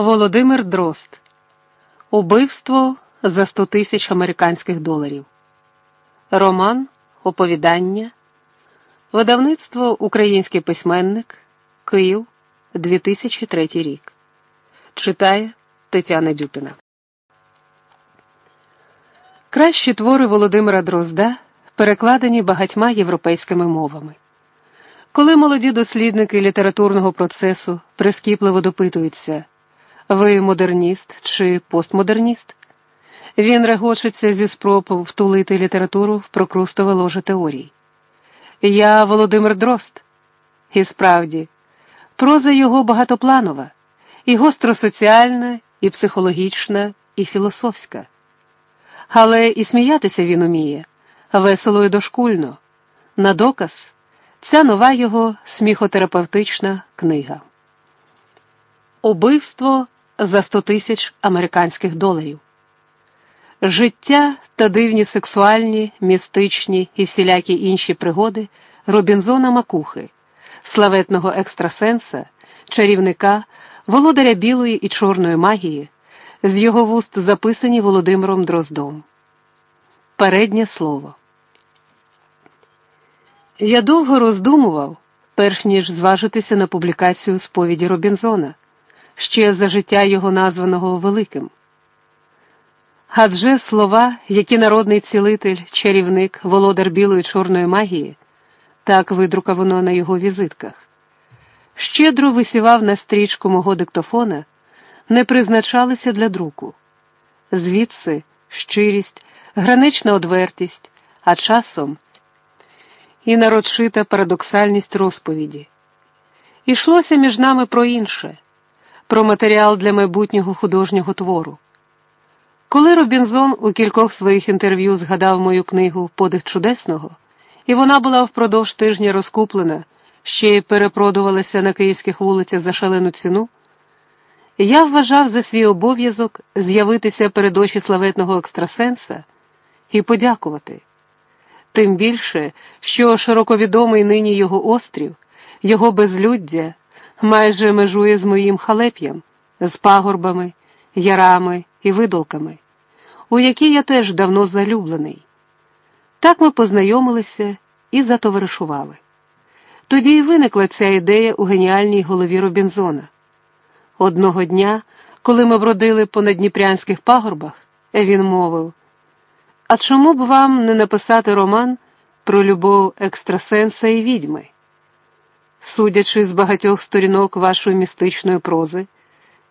Володимир Дрозд. Убивство за 100 тисяч американських доларів. Роман Оповідання. Видавництво Український письменник. Київ 2003 рік. Читає Тетяна Дюпіна. Кращі твори Володимира Дрозда перекладені багатьма європейськими мовами. Коли молоді дослідники літературного процесу прискіпливо допитуються. Ви модерніст чи постмодерніст? Він регочеться зі спроб втулити літературу в прокрустове ложе теорій. Я Володимир Дрозд. І справді, проза його багатопланова, і гостросоціальна, і психологічна, і філософська. Але і сміятися він уміє, весело і дошкульно. На доказ, ця нова його сміхотерапевтична книга. Убивство за 100 тисяч американських доларів. Життя та дивні сексуальні, містичні і всілякі інші пригоди Робінзона Макухи, славетного екстрасенса, чарівника, володаря білої і чорної магії, з його вуст записані Володимиром Дроздом. Переднє слово. Я довго роздумував, перш ніж зважитися на публікацію сповіді Робінзона ще за життя його названого великим. Адже слова, які народний цілитель, чарівник, володар білої чорної магії, так видрукавано на його візитках, щедро висівав на стрічку мого диктофона, не призначалися для друку. Звідси щирість, гранична одвертість, а часом і нарочита парадоксальність розповіді. Ішлося між нами про інше про матеріал для майбутнього художнього твору. Коли Робінзон у кількох своїх інтерв'ю згадав мою книгу Подих чудесного, і вона була впродовж тижня розкуплена, ще й перепродувалася на київських вулицях за шалену ціну, я вважав за свій обов'язок з'явитися перед очі славетного екстрасенса і подякувати. Тим більше, що широковідомий нині його острів, його безлюддя майже межує з моїм халеп'ям, з пагорбами, ярами і видолками, у які я теж давно залюблений. Так ми познайомилися і затоваришували. Тоді й виникла ця ідея у геніальній голові Робінзона. Одного дня, коли ми бродили по надніпрянських пагорбах, він мовив: А чому б вам не написати роман про любов екстрасенса і відьми? Судячи з багатьох сторінок вашої містичної прози,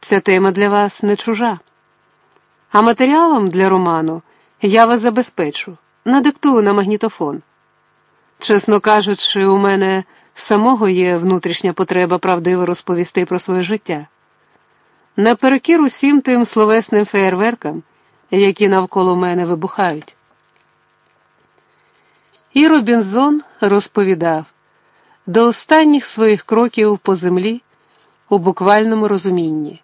ця тема для вас не чужа. А матеріалом для роману я вас забезпечу, надиктую на магнітофон. Чесно кажучи, у мене самого є внутрішня потреба правдиво розповісти про своє життя. Наперекір усім тим словесним феєрверкам, які навколо мене вибухають. І Робінзон розповідав до останніх своїх кроків по землі у буквальному розумінні.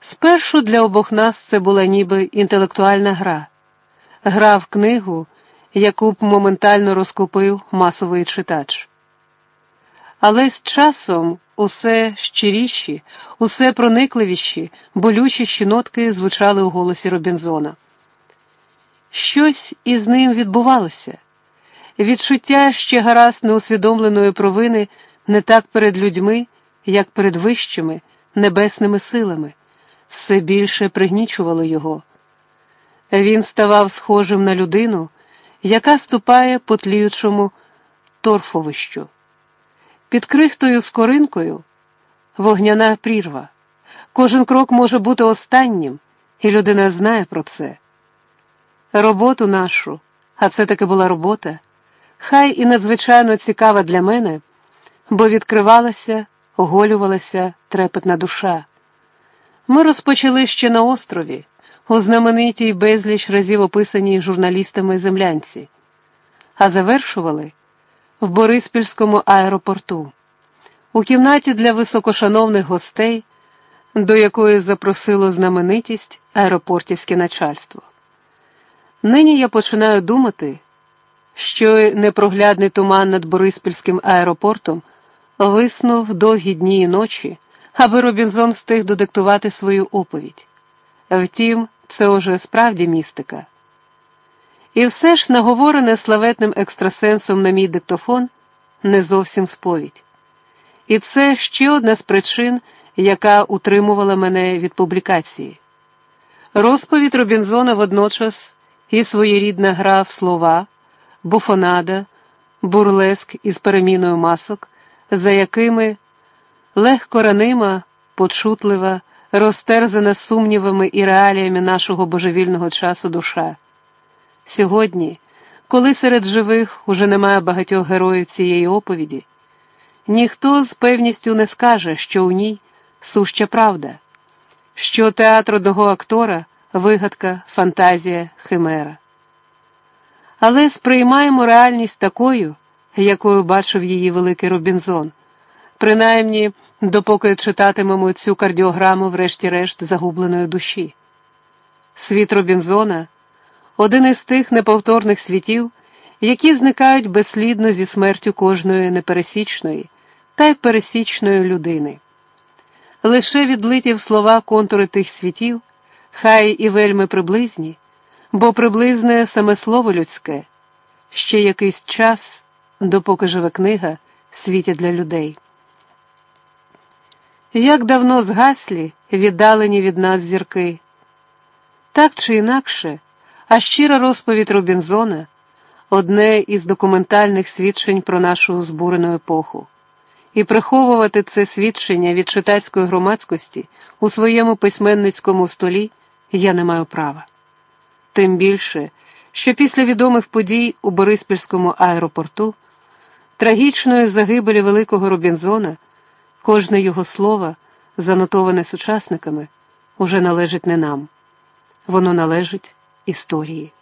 Спершу для обох нас це була ніби інтелектуальна гра, гра в книгу, яку б моментально розкупив масовий читач. Але з часом усе щиріші, усе проникливіші, болючіші нотки звучали у голосі Робінзона. Щось із ним відбувалося відчуття ще гаразд неусвідомленої провини не так перед людьми, як перед вищими, небесними силами, все більше пригнічувало його. Він ставав схожим на людину, яка ступає по тліючому торфовищу. Під крихтою скоринкою вогняна прірва. Кожен крок може бути останнім, і людина знає про це. Роботу нашу, а це таки була робота хай і надзвичайно цікава для мене, бо відкривалася, оголювалася трепетна душа. Ми розпочали ще на острові, у знаменитій безліч разів описаній журналістами землянці, а завершували в Бориспільському аеропорту, у кімнаті для високошановних гостей, до якої запросило знаменитість аеропортівське начальство. Нині я починаю думати що непроглядний туман над Бориспільським аеропортом виснув довгі дні і ночі, аби Робінзон встиг додиктувати свою оповідь. Втім, це уже справді містика. І все ж наговорене славетним екстрасенсом на мій диктофон не зовсім сповідь. І це ще одна з причин, яка утримувала мене від публікації. Розповідь Робінзона водночас і своєрідна гра в слова, буфонада, бурлеск із переміною масок, за якими легко ранима, почутлива, розтерзана сумнівами і реаліями нашого божевільного часу душа. Сьогодні, коли серед живих уже немає багатьох героїв цієї оповіді, ніхто з певністю не скаже, що у ній суща правда, що театр одного актора вигадка, фантазія, химера. Але сприймаємо реальність такою, якою бачив її великий Робінзон, принаймні, допоки читатимемо цю кардіограму, врешті-решт, загубленої душі. Світ Робінзона один із тих неповторних світів, які зникають безслідно зі смертю кожної непересічної та й пересічної людини. Лише відлиті в слова контури тих світів, хай і вельми приблизні, бо приблизне саме слово людське, ще якийсь час, допоки живе книга, світять для людей. Як давно згаслі, віддалені від нас зірки, так чи інакше, а щира розповідь Робінзона одне із документальних свідчень про нашу збурену епоху і приховувати це свідчення від читацької громадськості у своєму письменницькому столі я не маю права. Тим більше, що після відомих подій у Бориспільському аеропорту, трагічної загибелі великого Робінзона, кожне його слово, занотоване сучасниками, уже належить не нам, воно належить історії.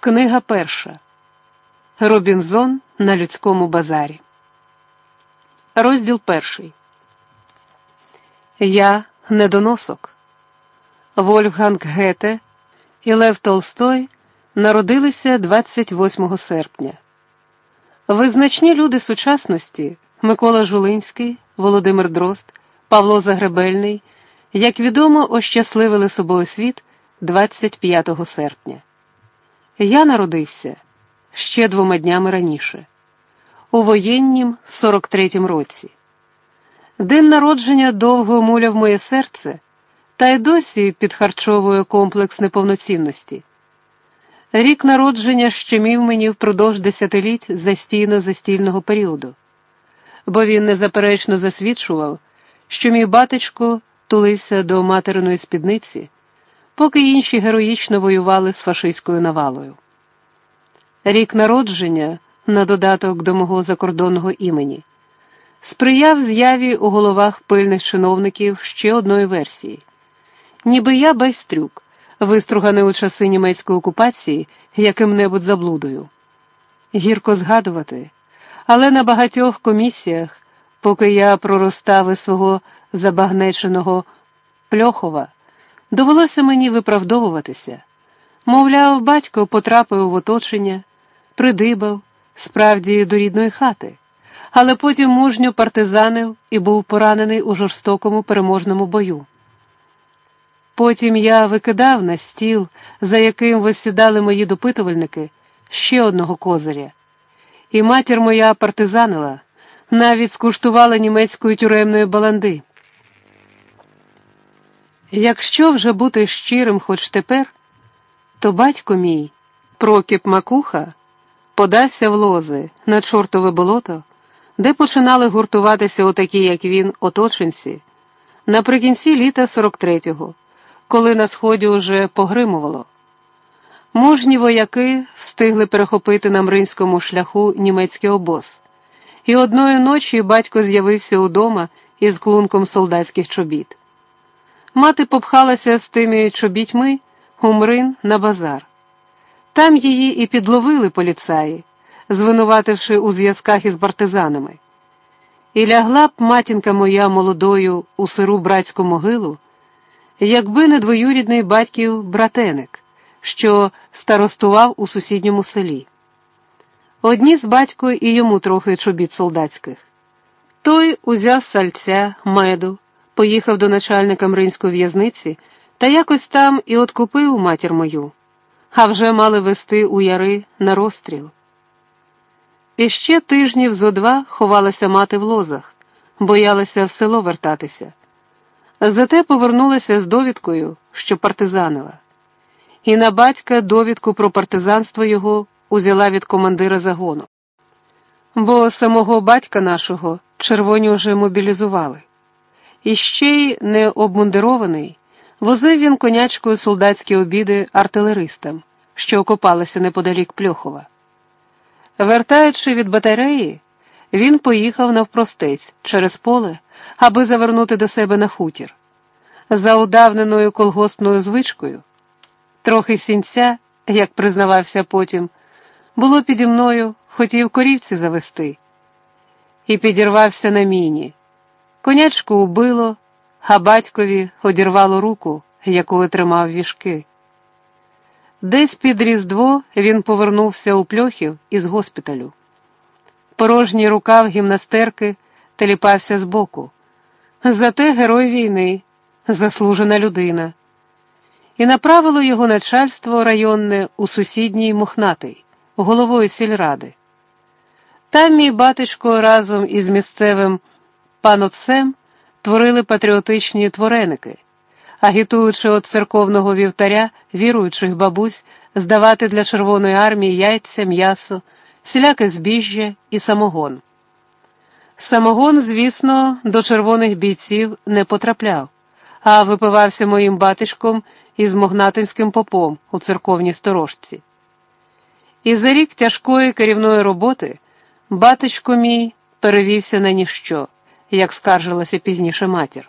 Книга перша Робінзон на людському базарі. Розділ перший. Я недоносок. Вольфганг Гете і Лев Толстой народилися 28 серпня. Визначні люди сучасності Микола Жулинський, Володимир Дрозд, Павло Загребельний, як відомо, ощасливили собою світ 25 серпня. Я народився ще двома днями раніше, у воєннім 43-м році. День народження довго муляв моє серце, та й досі підхарчовує комплекс неповноцінності. Рік народження щемів мені впродовж десятиліть застійно-застільного періоду, бо він незаперечно засвідчував, що мій батечко тулився до материної спідниці, поки інші героїчно воювали з фашистською навалою. Рік народження, на додаток до мого закордонного імені, сприяв з'яві у головах пильних чиновників ще одної версії, ніби я байстрюк, виструганий у часи німецької окупації яким-небудь заблудою. Гірко згадувати, але на багатьох комісіях, поки я проростав із свого забагнеченого Пльохова, довелося мені виправдовуватися. Мовляв, батько потрапив в оточення, придибав, справді до рідної хати, але потім мужньо партизанив і був поранений у жорстокому переможному бою. Потім я викидав на стіл, за яким висідали мої допитувальники, ще одного козиря, і матір моя партизанила, навіть скуштувала німецької тюремної баланди. Якщо вже бути щирим хоч тепер, то батько мій, Прокіп Макуха, подався в лози на чортове болото, де починали гуртуватися отакі, як він, оточенці, наприкінці літа 43-го, коли на сході уже погримувало. Мужні вояки встигли перехопити на мринському шляху німецький обоз, і одної ночі батько з'явився удома із клунком солдатських чобіт. Мати попхалася з тими чобітьми у Мрин на базар. Там її і підловили поліцаї, звинувативши у зв'язках із партизанами. І лягла б матінка моя молодою у сиру братську могилу, якби не двоюрідний батьків братеник, що старостував у сусідньому селі. Одні з батько і йому трохи чобіт солдатських. Той узяв сальця, меду, поїхав до начальника мринської в'язниці та якось там і откупив матір мою, а вже мали вести у яри на розстріл. І ще тижнів зо два ховалася мати в лозах, боялася в село вертатися. Зате повернулася з довідкою, що партизанила. І на батька довідку про партизанство його узяла від командира загону. Бо самого батька нашого червоні вже мобілізували. І ще й не обмундирований, возив він конячкою солдатські обіди артилеристам, що окопалися неподалік Пльохова. Вертаючи від батареї, він поїхав навпростець через поле, аби завернути до себе на хутір. За удавненою колгоспною звичкою, трохи сінця, як признавався потім, було піді мною, хотів корівці завести, і підірвався на міні. Конячку убило, а батькові одірвало руку, якою тримав вішки. Десь під Різдво він повернувся у пльохів із госпіталю. Порожній рукав гімнастерки теліпався збоку. Зате герой війни, заслужена людина. І направило його начальство районне у сусідній Мохнатий, головою сільради. Там мій батечко разом із місцевим панотцем творили патріотичні твореники агітуючи від церковного вівтаря віруючих бабусь здавати для Червоної армії яйця, м'ясо, всіляке збіжжя і самогон. Самогон, звісно, до червоних бійців не потрапляв, а випивався моїм батишком із могнатинським попом у церковній сторожці. І за рік тяжкої керівної роботи батечко мій перевівся на ніщо, як скаржилася пізніше матір.